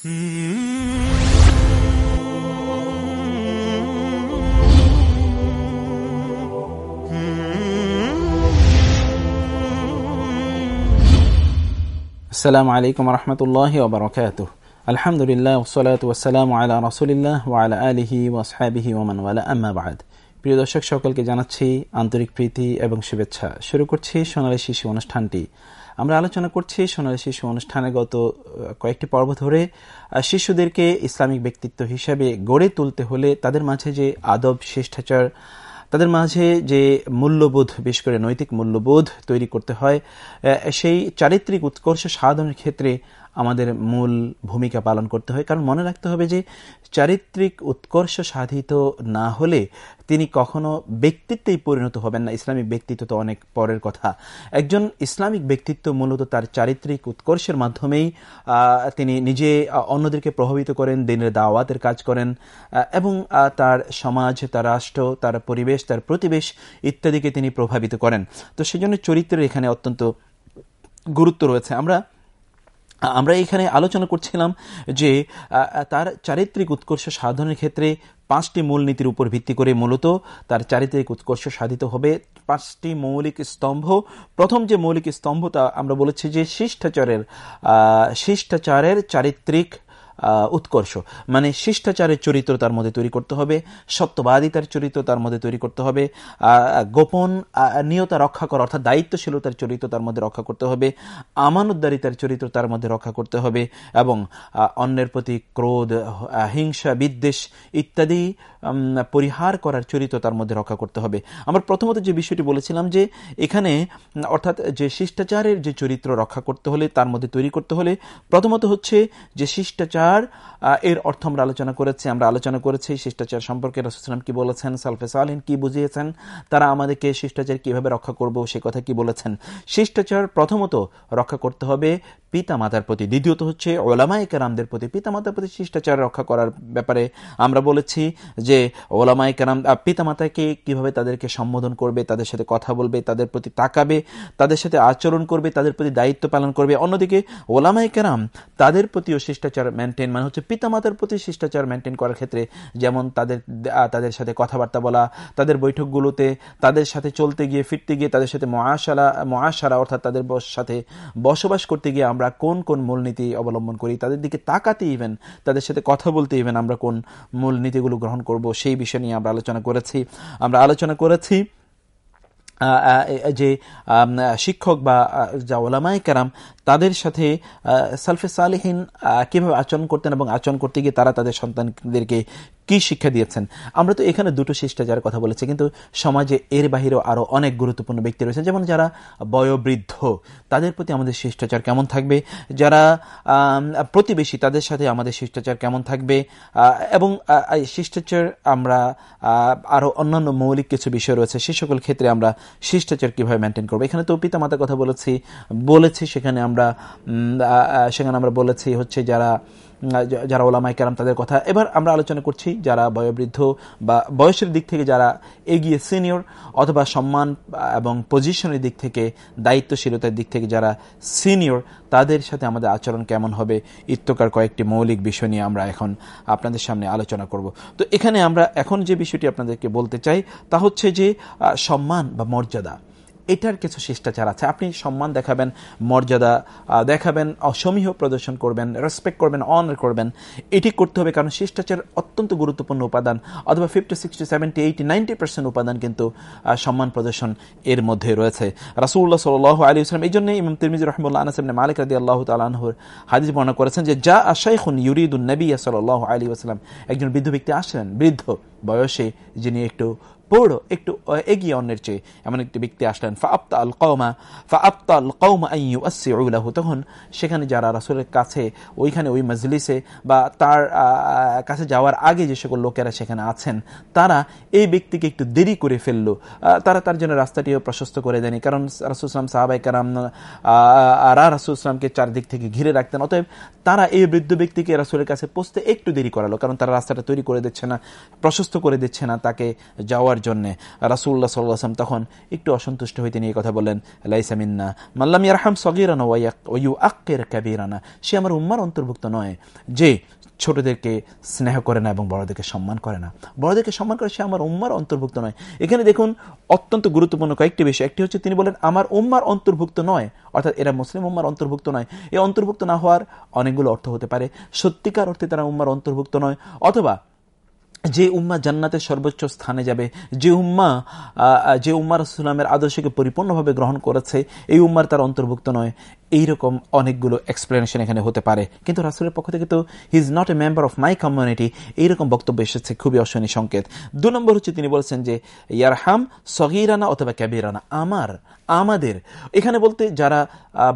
আসসালামু আলাইকুম রহমতুল্লাহ ওবরকাত আলহামদুলিল্লাহ ওসলাত ওসালাম আলা রসুলিল্লাহ ওয়ালা আলহি ওসহাবিহি ওমানওয়ালা আম্মাবাদ প্রিয় দর্শক, সকলকে জানাচ্ছি আন্তরিক প্রীতি এবং শুভেচ্ছা। শুরু করছি সোনালী শিশু অনুষ্ঠানটি। আমরা আলোচনা করছি সোনালী শিশু অনুষ্ঠানে গত কয়েকটি পর্ব ধরে শিশুদেরকে ইসলামিক ব্যক্তিত্ব হিসাবে গড়ে তুলতে হলে তাদের মাঝে যে আদব, শিষ্টাচার, তাদের মাঝে যে মূল্যবোধ, বিশেষ করে নৈতিক মূল্যবোধ তৈরি করতে হয় সেই চারিত্রিক উৎকর্ষ সাধনের ক্ষেত্রে আমাদের মূল ভূমিকা পালন করতে হয়। কারণ মনে রাখতে হবে যে, চারিত্রিক উৎকর্ষ সাধিত না হলে তিনি কখনো ব্যক্তিত্বেই পরিণত হবেন না। ইসলামিক ব্যক্তিত্ব তো অনেক পরের কথা। একজন ইসলামিক ব্যক্তিত্ব মূলত তার চারিত্রিক উৎকর্ষের মাধ্যমেই তিনি নিজে অন্যদেরকে প্রভাবিত করেন, দিনের দাওয়াতের কাজ করেন এবং তার সমাজ, তার রাষ্ট্র, তার পরিবেশ, তার প্রতিবেশ ইত্যাদিকে তিনি প্রভাবিত করেন। তো সেজন্য চরিত্রের এখানে অত্যন্ত গুরুত্ব রয়েছে। আমরা আমরা এখানে আলোচনা করছিলাম যে তার চারিত্রিক উৎকর্ষ সাধনের ক্ষেত্রে পাঁচটি মূলনীতির উপর ভিত্তি করে মূলত তার চারিত্রিক উৎকর্ষ সাধিত হবে। পাঁচটি মৌলিক স্তম্ভ। প্রথম যে মৌলিক স্তম্ভ তা আমরা বলেছি যে শিষ্টাচারের শিষ্টাচারের চারিত্রিক উৎকর্ষ। মানে শিষ্টাচারের চরিত্র তার মধ্যে তৈরি করতে হবে, সত্যবাদিতার চরিত্র তার মধ্যে তৈরি করতে হবে গোপন নিয়তা রক্ষা করা, অর্থাৎ দায়িত্বশীলতার চরিত্র তার মধ্যে রক্ষা করতে হবে, আমানতদারিতার চরিত্র তার মধ্যে রক্ষা করতে হবে এবং অন্যের প্রতি ক্রোধ হিংসা, বিদ্বেষ ইত্যাদি পরিহার করার চরিত্র তার মধ্যে রক্ষা করতে হবে। আমরা প্রথমত যে বিষয়টি বলেছিলাম যে এখানে, অর্থাৎ যে শিষ্টাচারের যে চরিত্র রক্ষা করতে হলে, তার মধ্যে তৈরি করতে হলে প্রথমত হচ্ছে যে শিষ্টাচার শিষ্টাচার এর অর্থ আমরা আলোচনা করেছি, আমরা আলোচনা করেছি শিষ্টাচার সম্পর্কে রসুলাম কি বলেছেন, সালফে সালিন কি বুঝিয়েছেন, তারা আমাদেরকে শিষ্টাচার কীভাবে রক্ষা করব, সে কথা কি বলেছেন। শিষ্টাচার প্রথমত রক্ষা করতে হবে পিতা মাতার প্রতি, দ্বিতীয়ত হচ্ছে ওলামাই কেরামদের প্রতি পিতা মাতার প্রতি শিষ্টাচার রক্ষা করার ব্যাপারে আমরা বলেছি যে ওলামাই কেরাম পিতা মাতাকে কীভাবে তাদেরকে সম্বোধন করবে, তাদের সাথে কথা বলবে, তাদের প্রতি তাকাবে, তাদের সাথে আচরণ করবে, তাদের প্রতি দায়িত্ব পালন করবে। অন্যদিকে ওলামাই কেরাম তাদের প্রতিও শিষ্টাচার মেনটেন মানে হচ্ছে পিতা মাতার প্রতি শিষ্টাচার মেনটেন করার ক্ষেত্রে যেমন তাদের তাদের সাথে কথাবার্তা বলা, তাদের বৈঠকগুলোতে তাদের সাথে চলতে গিয়ে, ফিরতে গিয়ে তাদের সাথে মহাশালা মহাসারা অর্থাৎ তাদের সাথে বসবাস করতে গিয়ে কোন কোন মূলনীতি অবলম্বন করি, তাদের দিকে তাকাতে ইভেন তাদের সাথে কথা বলতে ইভেন আমরা কোন মূলনীতিগুলো গ্রহণ করব, সেই বিষয় নিয়ে আমরা আলোচনা করেছি। আমরা আলোচনা করেছি যে শিক্ষক বা যা ওলামাই কারাম তাদের সাথে সালফে সালেহীন কীভাবে আচরণ করতেন এবং আচরণ করতে গিয়ে তারা তাদের সন্তানদেরকে কি শিক্ষা দিয়েছেন? আমরা তো এখানে দুটো শিষ্টাচারের কথা বলেছি, কিন্তু সমাজে এর বাহিরেও আরও অনেক গুরুত্বপূর্ণ ব্যক্তি রয়েছে যেমন যারা বয়োবৃদ্ধ, তাদের প্রতি আমাদের শিষ্টাচার কেমন থাকবে? যারা প্রতিবেশী, তাদের সাথে আমাদের শিষ্টাচার কেমন থাকবে? এবং শিষ্টাচার আমরা আরও অন্যান্য মৌলিক কিছু বিষয় রয়েছে, সে সকল ক্ষেত্রে আমরা শিষ্টাচার কীভাবে মেনটেন করব? এখানে তো পিতা মাতার কথা বলেছি বলেছি, সেখানে আমরা সেখানে আমরা বলেছি হচ্ছে যারা যারা ওলামাই কেরাম তাদের কথা। এবার আমরা আলোচনা করছি যারা বয়োবৃদ্ধ বা বয়সের দিক থেকে যারা এগিয়ে সিনিয়র অথবা সম্মান এবং পজিশনের দিক থেকে, দায়িত্বশীলতার দিক থেকে যারা সিনিয়র, তাদের সাথে আমাদের আচরণ কেমন হবে? ইত্যকার কয়েকটি মৌলিক বিষয় নিয়ে আমরা এখন আপনাদের সামনে আলোচনা করব। তো এখানে আমরা এখন যে বিষয়টি আপনাদেরকে বলতে চাই, তা হচ্ছে যে সম্মান বা মর্যাদা। এটার কিছু শিষ্টাচার আছে। আপনি সম্মান দেখাবেন, মর্যাদা দেখাবেন, অসমীহ প্রদর্শন করবেন রেসপেক্ট করবেন অনার করবেন। এটি করতে হবে কারণ শিষ্টাচার অত্যন্ত গুরুত্বপূর্ণ উপাদান। অথবা fifty sixty seventy eighty ninety percent উপাদান কিন্তু সম্মান প্রদর্শন এর মধ্যে রয়েছে। রাসুল্লাহ সাল আলী ইসলাম এই জন্যই ইমাম তিরমিজ রহমুল্লাহ আনাসিম মালিক রাদি আল্লাহ তালাহুর হাদিস বর্ণনা করেছেন যে, যা আশাইখুন ইউরিদুল নবী সাল আলী আসলাম একজন বৃদ্ধ ব্যক্তি আসলেন, বৃদ্ধ বয়সে যিনি একটু বড় একটু এগিয়ে অন্যের চেয়ে। এমন একটি ব্যক্তি আসলেন ফা আপ্তা আল কৌমা ফা আপ্তা আল কৌমা আইয়ু আসিউলাহু তখন সেখানে যারা রাসুলের কাছে, ওইখানে ওই মজলিসে বা তার কাছে যাওয়ার আগে যে সকল লোকেরা সেখানে আছেন, তারা এই ব্যক্তিকে একটু দেরি করে ফেলল। তারা তার জন্য রাস্তাটিও প্রশস্ত করে দেয়নি। কারণ রাসুলাম সাহাবাই কারাম আরা রাসুলামকে চারদিক থেকে ঘিরে রাখতেন। অতএব তারা এই বৃদ্ধ ব্যক্তিকে রাসুলের কাছে পৌঁছতে একটু দেরি করালো। কারণ তারা রাস্তাটা তৈরি করে দিচ্ছে না, প্রশস্ত করে দিচ্ছে না, তাকে যাওয়ার দেওয়ার জন্য। রাসুল্লাহ সাল্লাম তখন একটু অসন্তুষ্ট হয়ে তিনি এই কথা বললেন লাইসামিন্না মাল্লাম ইয়ারহাম সগিরানা ওয়ু আক্কের ক্যাবিরানা সে আমার উম্মার অন্তর্ভুক্ত নয়, যে ছোটদেরকে স্নেহ করে না এবং বড়দেরকে সম্মান করে না। বড়দেরকে সম্মান করে সে আমার উম্মার অন্তর্ভুক্ত নয়। এখানে দেখুন, অত্যন্ত গুরুত্বপূর্ণ কয়েকটি বিষয়। একটি হচ্ছে তিনি বলেন, আমার উম্মার অন্তর্ভুক্ত নয়। অর্থাৎ এরা মুসলিম উম্মার অন্তর্ভুক্ত নয়। এই অন্তর্ভুক্ত না হওয়ার অনেকগুলো অর্থ হতে পারে। সত্যিকার অর্থে তারা উম্মার অন্তর্ভুক্ত নয়। অথবা যে উম্মা জান্নাতের সর্বোচ্চ স্থানে যাবে, যে উম্মা যে উম্মা রসুলামের আদর্শকে পরিপূর্ণভাবে গ্রহণ করেছে, এই উম্মার তার অন্তর্ভুক্ত নয়। এইরকম অনেকগুলো এক্সপ্লেনেশন এখানে হতে পারে। কিন্তু রাসুলের পক্ষ থেকে তো he is not a member of my community এইরকম বক্তব্য এসেছে, খুবই অশনি সংকেত। দু নম্বর হচ্ছে তিনি বলেছেন যে, ইয়ারহাম সগিরানা অথবা ক্যাবিরানা, আমার, আমাদের। এখানে বলতে যারা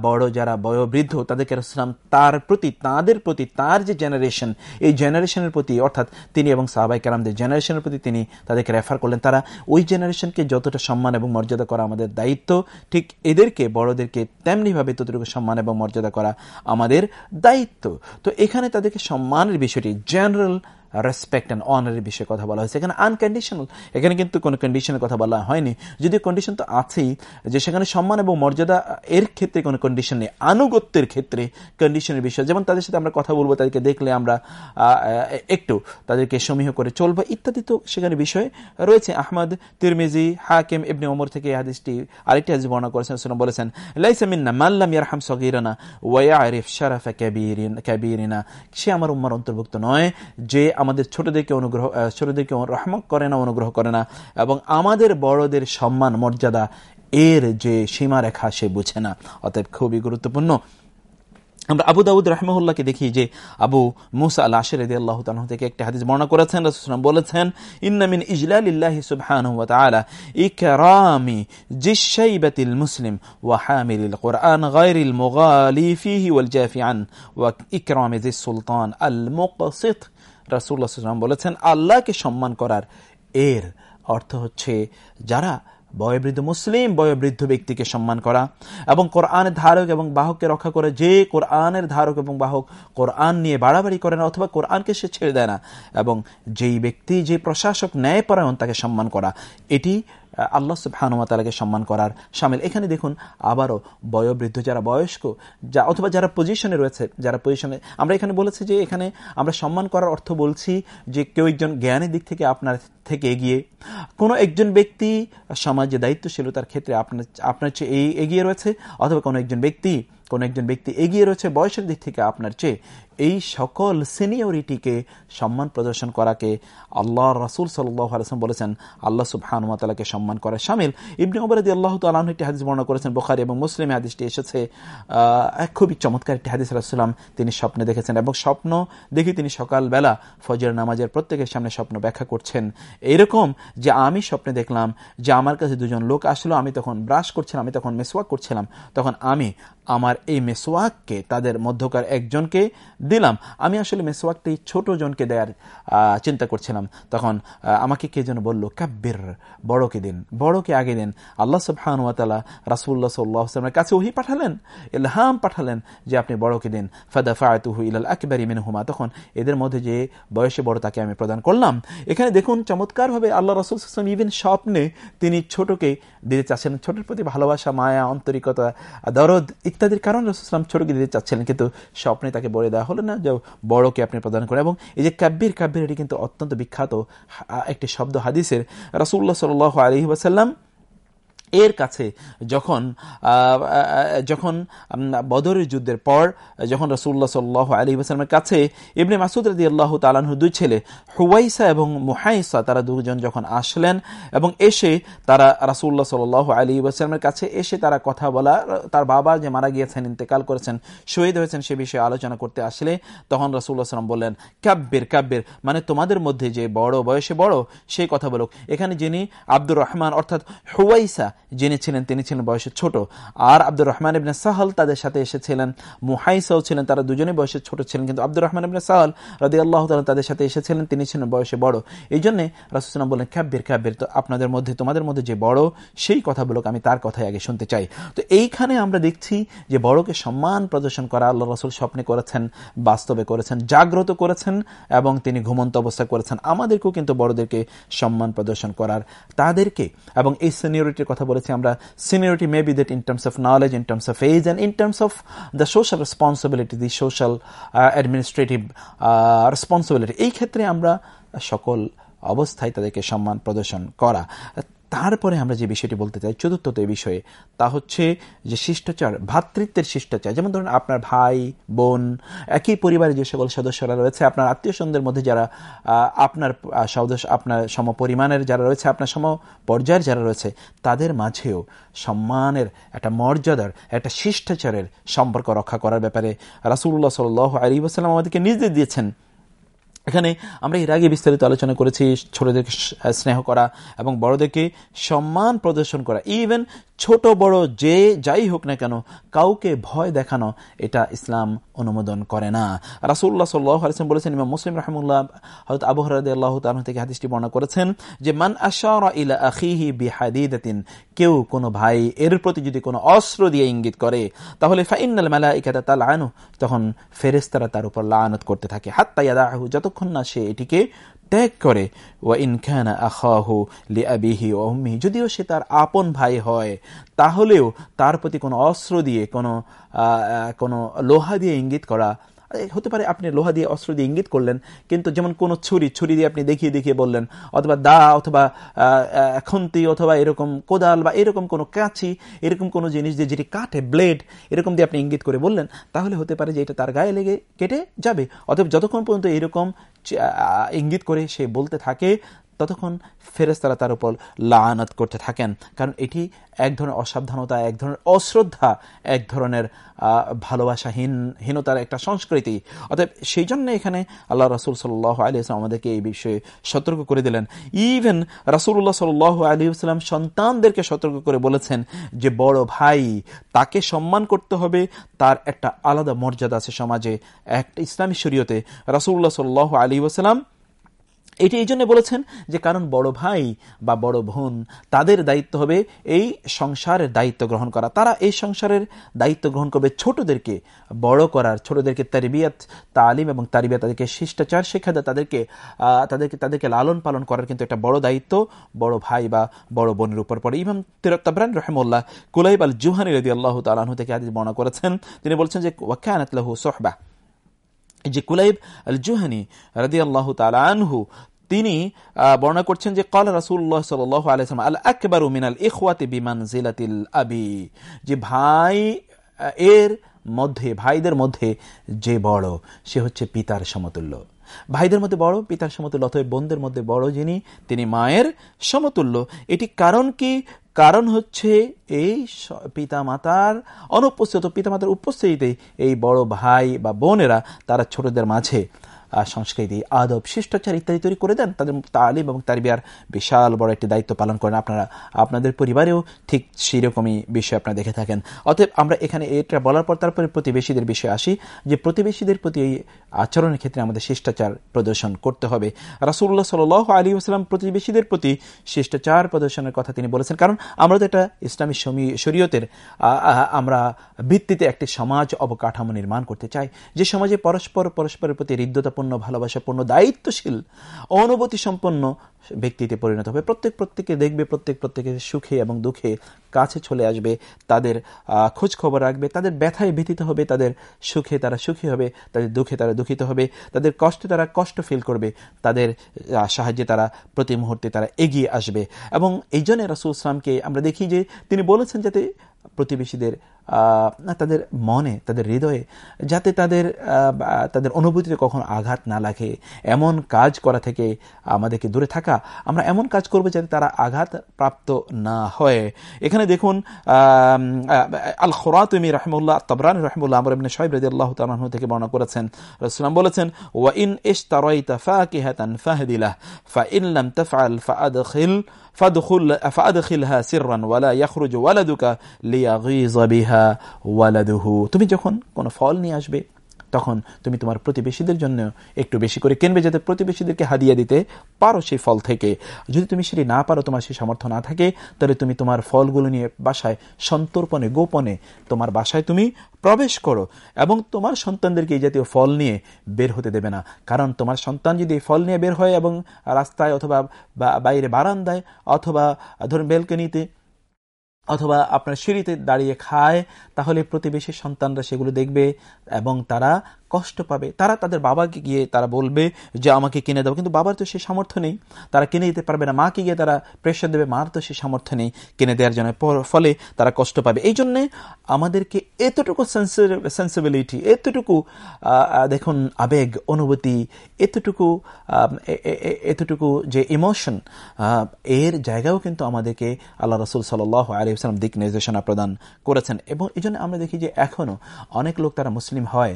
বড়, যারা বয়োবৃদ্ধ, তাদেরকে রাসুলাম তার প্রতি, তাদের প্রতি, তার যে জেনারেশন এই জেনারেশনের প্রতি, অর্থাৎ তিনি এবং সাহাবাই কালামদের জেনারেশনের প্রতি তিনি তাদেরকে রেফার করলেন। তারা ওই জেনারেশনকে যতটা সম্মান এবং মর্যাদা করা আমাদের দায়িত্ব, ঠিক এদেরকে, বড়দেরকে তেমনিভাবে ততটুকু সম্মান এবং মর্যাদা করা আমাদের দায়িত্ব। তো এখানে তাদেরকে সম্মানের বিষয়টি জেনারেল রেসপেক্ট অ্যান্ড অনারের বিষয়ে কথা বলা হয়েছে। এখানে আনকন্ডিশনাল এখানে কিন্তু কোনো কন্ডিশনের কথা বলা হয়নি। যদি কন্ডিশন তো আছেই, যে সেখানে সম্মান এবং মর্যাদা এর ক্ষেত্রে কোনো কন্ডিশন নেই, আনুগত্যের ক্ষেত্রে কন্ডিশনের বিষয়। যেমন তাদের সাথে আমরা কথা বলব, তাদেরকে দেখলে আমরা একটু তাদেরকে সমীহ করে চলবো। ইত্যাদি তো সেখানে বিষয় রয়েছে। আহমদ, তিরমিজি, হাকিম, ইবনে ওমর থেকে হাদিসটি আরেকটি হাদিস বর্ণনা করেছেন সুনাম বলেছেন লাইসামিন্না মাল্লাম ইয়ারহাম সগিরানা ওয়া আরিফ শারাফা কাবীরিনা। সে আমার উম্মার অন্তর্ভুক্ত নয়, যে আমাদের ছোটদেরকে অনুগ্রহ ছোটদেরকে রহমক করে না, অনুগ্রহ করে না। এবং আমাদের বড়দের সম্মান, মর্যাদা এর যে সীমারেখা, সে বুঝে না। অতএব খুবই গুরুত্বপূর্ণ। আমরা আবু দাউদ রহমুল্লাহকে দেখি যে, আবু মুসা আল আশর আল্লাহ থেকে একটা হাদিস বর্ণনা করেছেন। রসুলাম বলেছেন ইন্নামিন ইজলালিল্লাহি সুবহানাহু ওয়া তাআলা ইকরামি জিশাইবাতিল মুসলিম ওয়া হামিলিল কুরআন গায়রিল মুগালি ফিহি ওয়াল জাফি ওয়া ইকরামি জিস সুলতান আল মুকসিত রাসুল্লাহাম বলেছেন, আল্লাহকে সম্মান করার এর অর্থ হচ্ছে যারা বয়োবৃদ্ধ মুসলিম, বয়োবৃদ্ধ ব্যক্তিকে সম্মান করা এবং কোরআনের ধারক এবং বাহককে রক্ষা করে যে কোরআনের ধারক এবং বাহক কোরআন নিয়ে বাড়াবাড়ি করে না অথবা কোরআনকে সে ছেড়ে দেয় না এবং যেই ব্যক্তি, যে প্রশাসক ন্যায় পরায়ণ তাকে সম্মান করা, এটি আল্লাহ সুবহানুমাতালাকে সম্মান করার সামিল। এখানে দেখুন আবারও বয়োবৃদ্ধ যারা বয়স্ক, যা অথবা যারা পজিশনে রয়েছে, যারা পজিশনে আমরা এখানে বলেছি যে এখানে আমরা সম্মান করার অর্থ বলছি যে কেউ একজন জ্ঞানের দিক থেকে আপনার থেকে এগিয়ে, কোনো একজন ব্যক্তি সমাজে দায়িত্বশীলতার ক্ষেত্রে আপনার আপনার চেয়ে এই এগিয়ে রয়েছে, অথবা কোনো একজন ব্যক্তি, কোনো একজন ব্যক্তি এগিয়ে রয়েছে বয়সের দিক থেকে আপনার চেয়ে এই সকল সিনিয়রিটিকে সম্মান প্রদর্শন করাকে আল্লাহ রাসুল সাল্লাম বলেছেন, আল্লাহ সুবহানুমাতালাকে সম্মান করা সামিল। ইবনে ওবরাদি আল্লাহ তালাহ একটি হাদিস বর্ণনা করেছেন, বোখারি এবং মুসলিম হাদিসটি এসেছে। খুবই চমৎকার একটি হাদিস রাসুলাম তিনি স্বপ্নে দেখেছেন এবং স্বপ্ন দেখে তিনি সকালবেলা ফজর নামাজের প্রত্যেকের সামনে স্বপ্ন ব্যাখ্যা করছেন। এইরকম যে আমি স্বপ্নে দেখলাম, যে আমার কাছে দুজন লোক আসলো, আমি তখন ব্রাশ করছিলাম, আমি তখন মেসওয়াক করছিলাম, তখন আমি আমার এই মেসওয়াককে তাদের মধ্যকার একজনকে দিলাম। আমি আসলে মেসওয়াকটি ছোট জনকে দেওয়ার চিন্তা করছিলাম। তখন আমাকে কে যেন বলল কাব্যের বড়কে দিন বড়কে আগে দিন। আল্লাহ সুবহানুয়াতালা রাসুল্লাহ সাল্লাহামের কাছে ওহি পাঠালেন, ইলহাম পাঠালেন যে, আপনি বড়কে দিন। ফাদা ফায়তুহু ইলাল আকবরি মিন হুমা তখন এদের মধ্যে যে বয়সে বড় তাকে আমি প্রদান করলাম। এখানে দেখুন, চমৎকারভাবে আল্লাহ রসুল ইসলাম ইভেন স্বপ্নে তিনি ছোটকে দিতে চাচ্ছেন ছোটের প্রতি ভালোবাসা, মায়া, আন্তরিকতা, দরদ ইত্যাদির কারণ রসুলাম ছোটকে দিতে চাচ্ছিলেন। কিন্তু স্বপ্নে তাকে বলে দেওয়া হলো না যে বড়কে আপনি প্রদান করেন। এবং এই যে কাব্যের কাব্যের এটি কিন্তু অত্যন্ত বিখ্যাত একটি শব্দ হাদিসের। রাসুল্লাহ সাল আলহি ওয়াসাল্লাম এর কাছে যখন যখন বদরের যুদ্ধের পর, যখন রসুল্লাহ সাল্লাহ আলী আসলামের কাছে ইবনে মাসুদ রদি আল্লাহ তালাহুর দুই ছেলে হুয়াইসা এবং মুহাইসা, তারা দুজন যখন আসলেন এবং এসে তারা রাসুল্লাহ সাল আলী আসলামের কাছে এসে তারা কথা বলা, তার বাবা যে মারা গিয়েছেন, ইন্তেকাল করেছেন, শহীদ হয়েছেন সে বিষয়ে আলোচনা করতে আসলে, তখন রাসুল্লাহ সাল্লাম বললেন কাব্যের কাব্যের মানে তোমাদের মধ্যে যে বড় বয়সে বড় সেই কথা বলুক। এখানে যিনি আব্দুর রহমান, অর্থাৎ হুয়াইসা যিনি ছিলেন, তিনি ছিলেন বয়সে ছোট। আর আব্দুর রহমান ইবনে সাহল তাদের সাথে এসেছিলেন। মুহাইসাও ছিলেন, তারা দুজনে বয়সে ছোট ছিলেন, কিন্তু আব্দুর রহমান ইবনে সাহল রাদি আল্লাহ তাদের সাথে এসেছিলেন, তিনি ছিলেন বয়সে বড়। এই জন্যে রাসুসালাম বললেন খ্যাব্বির খ্যাব্বির তো আপনাদের মধ্যে, তোমাদের মধ্যে যে বড়, সেই কথাগুলোকে আমি তার কথাই আগে শুনতে চাই। তো এইখানে আমরা দেখছি যে বড়কে সম্মান প্রদর্শন করা আল্লাহ রসুল স্বপ্নে করেছেন, বাস্তবে করেছেন, জাগ্রত করেছেন, এবং তিনি ঘুমন্ত অবস্থা করেছেন। আমাদেরকেও কিন্তু বড়দেরকে সম্মান প্রদর্শন করার, তাদেরকে, এবং এই সিনিয়রিটির কথা বলেছি, আমরা seniority may be that in terms of knowledge in terms of age and in terms of the social responsibility the social administrative responsibility এই ক্ষেত্রে আমরা সকল অবস্থায় তাদেরকে সম্মান প্রদর্শন করা। তারপরে আমরা যে বিষয়টি বলতে চাই, চতুর্থত এই বিষয়ে, তা হচ্ছে যে শিষ্টাচার ভ্রাতৃত্বের শিষ্টাচার। যেমন ধরুন আপনার ভাই, বোন, একই পরিবারের যে সকল সদস্যরা রয়েছে, আপনার আত্মীয় স্বজনদের মধ্যে যারা আপনার সদস্য, আপনার সম পরিমাণের যারা রয়েছে, আপনার সম পর্যায়ের যারা রয়েছে, তাদের মাঝেও সম্মানের একটা মর্যাদার, একটা শিষ্টাচারের সম্পর্ক রক্ষা করার ব্যাপারে রাসুল্লাহ সাল আলী ওসালাম আমাদেরকে নির্দেশ দিয়েছেন। এখানে আমরা এর আগে বিস্তারিত আলোচনা করেছি ছোটদেরকে স্নেহ করা এবং বড়দেরকে সম্মান প্রদর্শন করা। ইভেন ছোট বড় যে যাই হোক না কেন, কাউকে ভয় দেখানো, এটা ইসলাম অনুমোদন করে না। রাসুল্লাহ সাল্লাম বলেছেন, ইমাম মুসলিম রহমুল্লাহ হয়ত আবু আল্লাহ থেকে হাদিসটি বর্ণনা করেছেন যে, মান আশার ইলা কেউ কোনো ভাই এর প্রতি যদি কোনো অস্ত্র দিয়ে ইঙ্গিত করে, তাহলে ফাইনাল মেলা ইকাতা তা আনু তখন ফেরেস্তারা তার উপর লানত করতে থাকে। হাত্তা তাই যতক্ষণ না সে এটিকে ত্যাগ করে, ওয়া ইনখানা আখাহু লি আবিহি ওম্মি যদিও সে তার আপন ভাই হয়, তাহলেও তার প্রতি কোনো অস্ত্র দিয়ে, কোনো কোনো লোহা দিয়ে ইঙ্গিত করা হতে পারে আপনি লোহা দিয়ে অস্ত্র দিয়ে ইঙ্গিত করলেন, কিন্তু যেমন কোনো ছুরি ছুরি দিয়ে আপনি দেখিয়ে দেখিয়ে বললেন, অথবা দা, অথবা খন্তি, অথবা এরকম কোদাল বা এরকম কোনো কাছি এরকম কোনো জিনিস দিয়ে যেটি কাঠে ব্লেড এরকম দিয়ে আপনি ইঙ্গিত করে বললেন, তাহলে হতে পারে যে এটা তার গায়ে লেগে কেটে যাবে। অথবা যতক্ষণ পর্যন্ত এরকম ইঙ্গিত করে সে বলতে থাকে ততক্ষণ ফেরেস্তারা তার উপর লানত করতে থাকেন। কারণ এটি এক ধরনের অসাবধানতা, এক ধরনের অশ্রদ্ধা, এক ধরনের ভালোবাসাহীন, হীনতার একটা সংস্কৃতি। অতএব সেই জন্য এখানে আল্লাহ রাসুল সাল্লাহ আলী আমাদেরকে এই বিষয়ে সতর্ক করে দিলেন। ইভেন রাসুল্লাহ সাল্লাহ আলী সন্তানদেরকে সতর্ক করে বলেছেন যে, বড় ভাই, তাকে সম্মান করতে হবে। তার একটা আলাদা মর্যাদা আছে সমাজে, একটা ইসলামী শরীয়তে। রাসুল্লাহ সাল্লাহ আলী এটি এই জন্য বলেছেন যে কারণ বড় ভাই বা বড় বোন, তাদের দায়িত্ব হবে এই সংসারের দায়িত্ব গ্রহণ করা। তারা এই সংসারের দায়িত্ব গ্রহণ করবে ছোটদেরকে, বড় করার, ছোটদেরকে তারিবিয়াত, তালিম এবং তারিবিয়াত, তাদেরকে শিষ্টাচার শিক্ষা দেয় তাদেরকে তাদেরকে তাদেরকে লালন পালন করার কিন্তু একটা বড় দায়িত্ব বড় ভাই বা বড় বোনের উপর পড়ে। ইমাম তিরতাবরান রহমুল্লাহ কুলাইব আল জুহানি রদি আল্লাহ তালাহু থেকে আদি বর্ণনা করেছেন। তিনি বলছেন যে ওয়াকানাত লাহু সোহবা। যে কুলাইব আল জুহানি রাদি আল্লাহ আনহু, তিনি বর্ণনা করছেন যে, কল রাসুল্লাহ সাল আলাইসলাম আল আকবর মিনাল ইখওয়াতি বিমান জিলাতিল আবি যে ভাই এর মধ্যে, ভাইদের মধ্যে যে বড়, সে হচ্ছে পিতার সমতুল্য। ভাইদের মধ্যে বড়, পিতার সমতুল্য অথবা বোনদের মধ্যে বড় যিনি, তিনি মায়ের সমতুল্য। এটি কারণ কি? কারণ হচ্ছে এই পিতা মাতার অনুপস্থিত পিতামাতার উপস্থিতিতে এই বড় ভাই বা বোনেরা, তারা ছোটদের মাঝে সংস্কৃতি, আদব, শিষ্টাচার ইত্যাদি তৈরি করে দেন। তাদের তালিম এবং তার বিয়ার বিশাল বড় একটি দায়িত্ব পালন করেন আপনারা। আপনাদের পরিবারেও ঠিক সেরকমই বিষয় আপনারা দেখে থাকেন। অতএব আমরা এখানে এটা বলার পর তারপরে প্রতিবেশীদের বিষয়ে আসি যে প্রতিবেশীদের প্রতি এই আচরণের ক্ষেত্রে আমাদের শিষ্টাচার প্রদর্শন করতে হবে। রাসুল্লাহ সাল আলী আসলাম প্রতিবেশীদের প্রতি শিষ্টাচার প্রদর্শনের কথা তিনি বলেছেন। কারণ আমরা তো এটা ইসলামী শরীয়তের আমরা ভিত্তিতে একটি সমাজ অবকাঠামো নির্মাণ করতে চাই। যে সমাজে পরস্পর, পরস্পরের প্রতি হৃদ্যতাপূর্ণ ভালোবাসাপূর্ণ, দায়িত্বশীল অনুভূতি সম্পন্ন ব্যক্তিতে পরিণত হবে। প্রত্যেক প্রত্যেকে দেখবে, প্রত্যেক প্রত্যেকের সুখে এবং দুঃখে কাছে চলে আসবে। তাদের খোঁজ খবর রাখবে। তাদের ব্যথায় ভীতিত হবে, তাদের সুখে তারা সুখী হবে, তাদের দুঃখে তারা দুঃখিত হবে, তাদের কষ্টে তারা কষ্ট ফিল করবে, তাদের সাহায্যে তারা প্রতি মুহূর্তে তারা এগিয়ে আসবে। এবং এই জন্য রাসুল ইসলামকে আমরা দেখি যে তিনি বলেছেন যাতে প্রতিবেশীদের তাদের মনে, তাদের হৃদয়ে, যাতে তাদের তাদের অনুভূতিতে কখনো আঘাত না লাগে। এমন কাজ করা থেকে আমাদেরকে দূরে থাকা, আমরা এমন কাজ করব যাতে তারা আঘাত প্রাপ্ত না হয়। এখানে দেখুন আল খোরাতমি রহমুল্লাহ তবরান রহমুল্লাহ আমর ইবনে সাহেব রাজি আল্লাহ তালাহ থেকে বর্ণনা করেছেন। রসুলাম বলেছেন, ওয়া ইন ইস তারাইতা ফাকিহাতান ফাহদিলাহ ফা ইনলাম ইন লাম তাফআল ফাআদখিল, ফাদখুল ফাদখিলহা সিররান ওয়ালা ইয়াখরুজ ওয়ালাদুকা লিয়াগিজ বিহা ওয়ালাদুহু। তুমি যখন কোনো ফল নিয়ে আসবে, তখন তুমি তোমার প্রতিবেশীদের জন্য একটু বেশি করে কিনবে, যাতে প্রতিবেশীদেরকে হাদিয়া দিতে পারো সেই ফল থেকে। যদি তুমি সেটি না পারো, তোমার সেই সামর্থ্য না থাকে, তাহলে তুমি তোমার ফলগুলো নিয়ে বাসায়, সন্তর্পণে, গোপনে তোমার বাসায় তুমি প্রবেশ করো এবং তোমার সন্তানদেরকে এই জাতীয় ফল নিয়ে বের হতে দেবে না। কারণ তোমার সন্তান যদি ফল নিয়ে বের হয় এবং রাস্তায় অথবা বাইরে বারান্দায় অথবা ধরুন বেলকনিতে অথবা আপনার সিঁড়িতে দাঁড়িয়ে খায় তাহলে প্রতিবেশী সন্তানরা সেগুলো দেখবে এবং তারা কষ্ট পাবে। তারা তাদের বাবাকে গিয়ে তারা বলবে যে, আমাকে কিনে দাও। কিন্তু বাবার তো সে সামর্থ্য নেই। তারা কিনে দিতে পারবে না। মাকে গিয়ে তারা প্রেশার দেবে। মার তো সে সামর্থ্য নেই কিনে দেওয়ার জন্য। ফলে তারা কষ্ট পাবে। এই জন্যে আমাদেরকে এতটুকু সেন্সিবিলিটি এতটুকু দেখুন, আবেগ, অনুভূতি, এতটুকু এতটুকু যে ইমোশন এর জায়গাও কিন্তু আমাদেরকে আল্লাহ রসুল সাল আলিয়াল্লাম দিক নির্দেশনা প্রদান করেছেন। এবং এই আমরা দেখি যে এখনও অনেক লোক তারা মুসলিম হয়।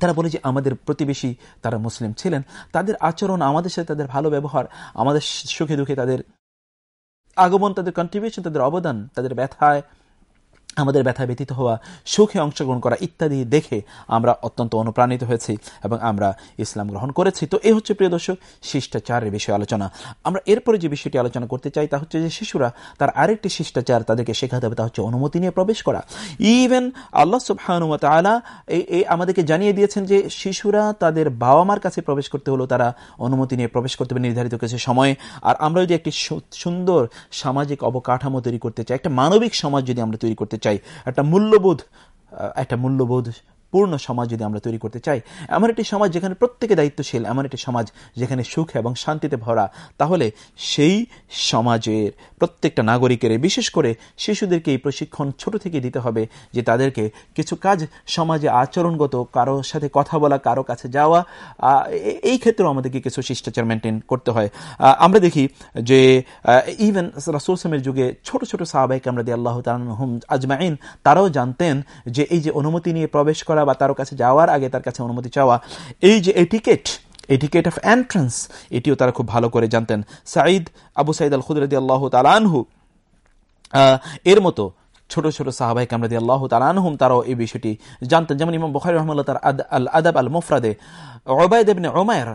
তারা বলে যে আমাদের প্রতিবেশী তারা মুসলিম ছিলেন। তাদের আচরণ, আমাদের সাথে তাদের ভালো ব্যবহার, আমাদের সুখে দুঃখে তাদের আগমন, তাদের কন্ট্রিবিউশন তাদের অবদান, তাদের ব্যথায় আমাদের ব্যথা ব্যতীত হওয়া, সুখে অংশগ্রহণ করা ইত্যাদি দেখে আমরা অত্যন্ত অনুপ্রাণিত হয়েছি এবং আমরা ইসলাম গ্রহণ করেছি। তো এই হচ্ছে প্রিয় দর্শক, শিষ্টাচারের বিষয়ে আলোচনা। আমরা এরপরে যে বিষয়টি আলোচনা করতে চাই তা হচ্ছে যে শিশুরা তার আরেকটি শিষ্টাচার তাদেরকে শেখাতে হবে, তা হচ্ছে অনুমতি নিয়ে প্রবেশ করা। ইভেন আল্লাহ সুবহানুমত আলা এই আমাদেরকে জানিয়ে দিয়েছেন যে শিশুরা তাদের বাবা মার কাছে প্রবেশ করতে হলো তারা অনুমতি নিয়ে প্রবেশ করতে হবে নির্ধারিত কিছু সময়। আর আমরা যদি একটি সুন্দর সামাজিক অবকাঠামো তৈরি করতে চাই, একটা মানবিক সমাজ যদি আমরা তৈরি করতে চাই। একটা মূল্যবোধ একটা মূল্যবোধ পূর্ণ সমাজ যদি আমরা তৈরি করতে চাই, এমন একটি সমাজ যেখানে প্রত্যেকে দায়িত্বশীল, এমন একটি সমাজ যেখানে সুখ এবং শান্তিতে ভরা, তাহলে সেই সমাজের প্রত্যেকটা নাগরিকের, বিশেষ করে শিশুদেরকে এই প্রশিক্ষণ ছোট থেকে দিতে হবে যে তাদেরকে কিছু কাজ সমাজে আচরণগত, কারও সাথে কথা বলা, কারও কাছে যাওয়া এই ক্ষেত্রেও আমাদেরকে কিছু শিষ্টাচার মেনটেন করতে হয়। আমরা দেখি যে ইভেন রাসুলসমের যুগে ছোট ছোট সাহাবাহিক আমরা দিয়ে আল্লাহ তালহম আজমাইন, তারাও জানতেন যে এই যে অনুমতি নিয়ে প্রবেশ করা বা তার কাছে যাওয়ার আগে তার কাছে অনুমতি চাওয়া। এই যে এটিকেট এটিকেট অফ এন্ট্রান্স এটিও তারা খুব ভালো করে জানতেন। সাঈদ আবু সাইদ আল খুদরদি আল্লাহ তালানহু এর মতো ছোট ছোট সাহাবাহিক আমরা দিয়ে আল্লাহ তালানহুম তারাও এই বিষয়টি জানতেন। যেমন ইমাম বখারি রহমাল্লাহ তার আল আদাব আল মুফরাদে ওবায়দেবনে ওমায়ের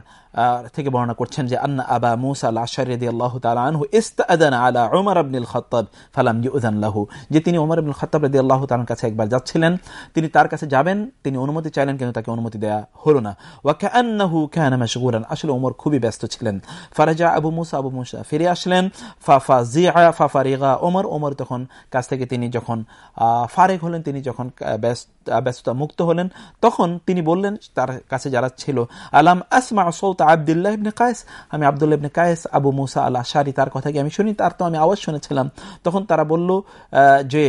থেকে বর্ণনা করছেন যে আন্না আবা মুসা আল আশারি আল্লাহ তাআলা আনহু ইস্তাআদান আলা উমর ইবনে আল খাত্তাব ফালাম ইউযান লাহু। যে তিনি ওমর ইবনে খাত্তাব রাদিয়াল্লাহু তাআলার কাছে একবার যাচ্ছিলেন, তিনি তার কাছে যাবেন, তিনি অনুমতি চাইলেন, কিন্তু তাকে অনুমতি দেয়া হলো না। ওয়া কাআন্নাহু কানা মাশগুলান আসলে ওমর খুবই ব্যস্ত ছিলেন। ফারাজা আবু মুসা আবু মুসা ফিরে আসলেন ফাফা জিআ ফাফারিগা ওমর ওমর তখন কাছ থেকে তিনি যখন ফারেক হলেন, তিনি যখন ব্যস্ততা মুক্ত হলেন। তখন তিনি বললেন, তার কাছে যারা ছিল, আলাম আসমা সৌত আবদুল্লাহ ইবনে কায়েস? আমি আবদুল্লাহ ইবনে কায়েস, আবু মুসা আল আশারি তার কথা কি আমি শুনি? তার তো আমি আওয়াজ শুনেছিলাম। তখন তারা বলল যে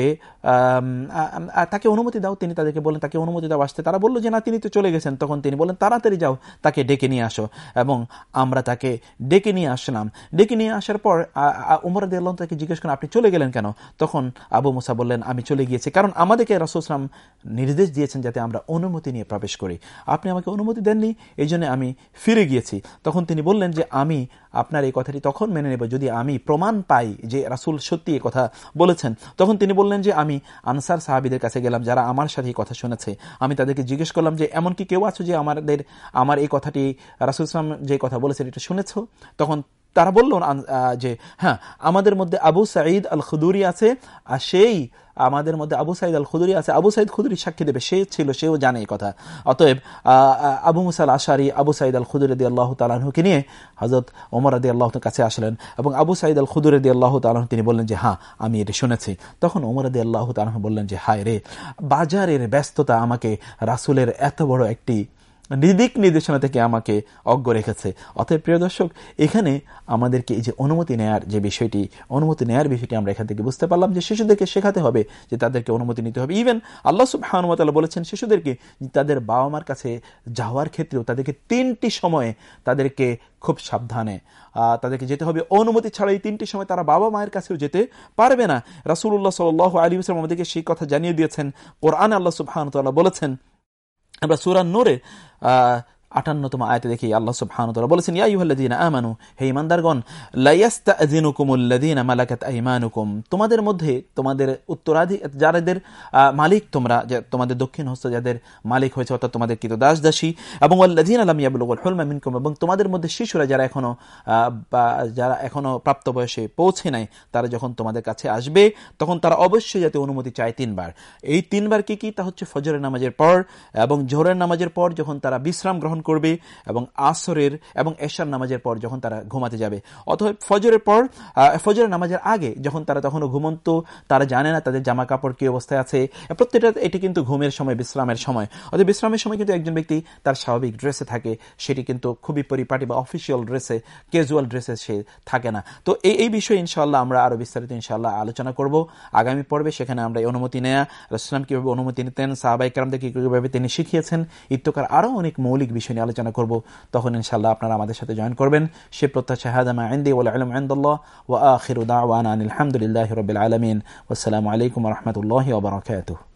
তাকে অনুমতি দাও, তিনি তাদেরকে বললেন, তাকে অনুমতি দাও, আসতে। তারা বলল যে, না, তিনি তো চলে গেছেন। তখন তিনি বললেন, তাড়াতাড়ি যাও, তাকে ডেকে নিয়ে আসো। এবং আমরা তাকে ডেকে নিয়ে আসলাম। ডেকে নিয়ে আসার পর উমর আল্লাহ তাকে জিজ্ঞেস করেন আপনি চলে গেলেন কেন? তখন আবু মুসা বললেন, আমি চলে গিয়েছি, কারণ আমাদেরকে রাসুসলাম নির্দেশ দিয়েছেন যাতে আমরা অনুমতি নিয়ে প্রবেশ করি। আপনি আমাকে অনুমতি দেননি, এই জন্য আমি ফিরে গিয়েছি। তখন তিনি বললেন যে, আমি আপনার এই কথাটি তখন মেনে নেব যদি আমি প্রমাণ পাই যে রাসুল সত্যি এই কথা বলেছেন। তখন তিনি বললেন যে, আমি আনসার সাহাবিদের কাছে গেলাম, যারা আমার সাথে এই কথা শুনেছে। আমি তাদেরকে জিজ্ঞেস করলাম যে, এমনকি কেউ আছো যে আমাদের, আমার এই কথাটি রাসুল ইসলাম যে কথা বলেছেন, এটা শুনেছ? তখন তারা বলল যে হ্যাঁ আমাদের মধ্যে আবু সাঈদ আল খুদুরি আছে, আর সেই আমাদের মধ্যে আবু সাইদ আল খুদুরি আছে। আবু সাইদ খুদুরি সাক্ষী দেবে, সে ছিল, সেও জানে এই কথা। অতএব আবু মুসাল আশারি আবু সাইদ আল খুদুর দি আল্লাহ তালাহুকে নিয়ে হজরত ওমর আদি আল্লাহ কাছে আসলেন এবং আবু সাইদ আল খুদুর দি আল্লাহ তালাহ তিনি বললেন যে হ্যাঁ আমি এটি শুনেছি। তখন ওমর আদি আল্লাহ তালাহ বললেন যে, হায় রে, বাজারের ব্যস্ততা আমাকে রাসুলের এত বড় একটি নিদিক নির্দেশনা থেকে আমাকে অজ্ঞ রেখেছে। অতএব প্রিয় দর্শক, এখানে আমাদেরকে এই যে অনুমতি নেয়ার যে বিষয়টি, অনুমতি নেয়ার বিষয়টি আমরা এখান থেকে বুঝতে পারলাম যে শিশুদেরকে শেখাতে হবে, যে তাদেরকে অনুমতি নিতে হবে। ইভেন আল্লাহ সুবাহানুমতাল্লাহ বলেছেন শিশুদেরকে তাদের বাবা মার কাছে যাওয়ার ক্ষেত্রেও তাদেরকে তিনটি সময়ে তাদেরকে খুব সাবধানে তাদেরকে যেতে হবে। অনুমতি ছাড়া এই তিনটি সময় তারা বাবা মায়ের কাছেও যেতে পারবে না। রাসুল্লাহ সাল আলী আসলাম আমাদেরকে সেই কথা জানিয়ে দিয়েছেন। কোরআন আল্লাহ সুবাহানুতাল্লাহ বলেছেন আমরা সুরান নোরে আটান্নতম আয়তে দেখি আল্লাহ সুবহানাহু বলেছেন, ইয়া আইয়ুহাল্লাযীনা আমানু, হে ঈমানদারগণ লা ইয়াস্তাযিনুকুমুল্লাযীনা মালাকাত আইমানুকুম। তোমাদের মধ্যে তোমাদের উত্তরাধি, যাদের মালিক তোমরা তোমাদের দক্ষিণ হস্ত যাদের মালিক হয়েছে, অর্থাৎ তোমাদের কৃত দাস দাসী এবং আল্লাযীনা লাম ইয়াবলুগুল হুলমা মিনকুম, এবং তোমাদের মধ্যে শিশুরা যারা এখনও যারা এখনও প্রাপ্ত বয়সে পৌঁছে নাই, তারা যখন তোমাদের কাছে আসবে, তখন তারা অবশ্যই যাতে অনুমতি চায় তিনবার। এই তিনবার কি কি? তা হচ্ছে ফজরের নামাজের পর, এবং জোহরের নামাজের পর যখন তারা বিশ্রাম গ্রহণ করবে এবং আসরের এবং এশার নামাজের পর যখন তারা ঘুমাতে যাবে। অথবা ফজরের পর ফজরের নামাজের আগে যখন তারা তখনও ঘুমন্ত, তারা জানে না তাদের জামা কাপড় কি অবস্থায় আছে। প্রত্যেকটা, এটি কিন্তু ঘুমের সময়, বিশ্রামের সময়। অর্থাৎ বিশ্রামের সময় কিন্তু একজন ব্যক্তি তার স্বাভাবিক ড্রেসে থাকে, সেটি কিন্তু খুবই পরিপাটি বা অফিসিয়াল ড্রেসে ক্যাজুয়াল ড্রেসে সে থাকে না। তো এই এই বিষয়ে ইনশাল্লাহ আমরা আরও বিস্তারিত ইনশাল্লাহ আলোচনা করব। আগামী পর্বে সেখানে আমরা এই অনুমতি নেয়া রসলাম কীভাবে অনুমতি নিতেন সাহাবাই কারামদেরকে কীভাবে তিনি শিখিয়েছেন ইত্যকার আরও অনেক মৌলিক বিষয় নিয়ে আলোচনা করব। তখন ইনশাল্লাহ আপনারা আমাদের সাথে জয়েন করবেন। সে প্রত্যাশা হাদামা আলমিন। আসসালামু আলাইকুম রহমতুল্লাহ ওবরাকাতুহ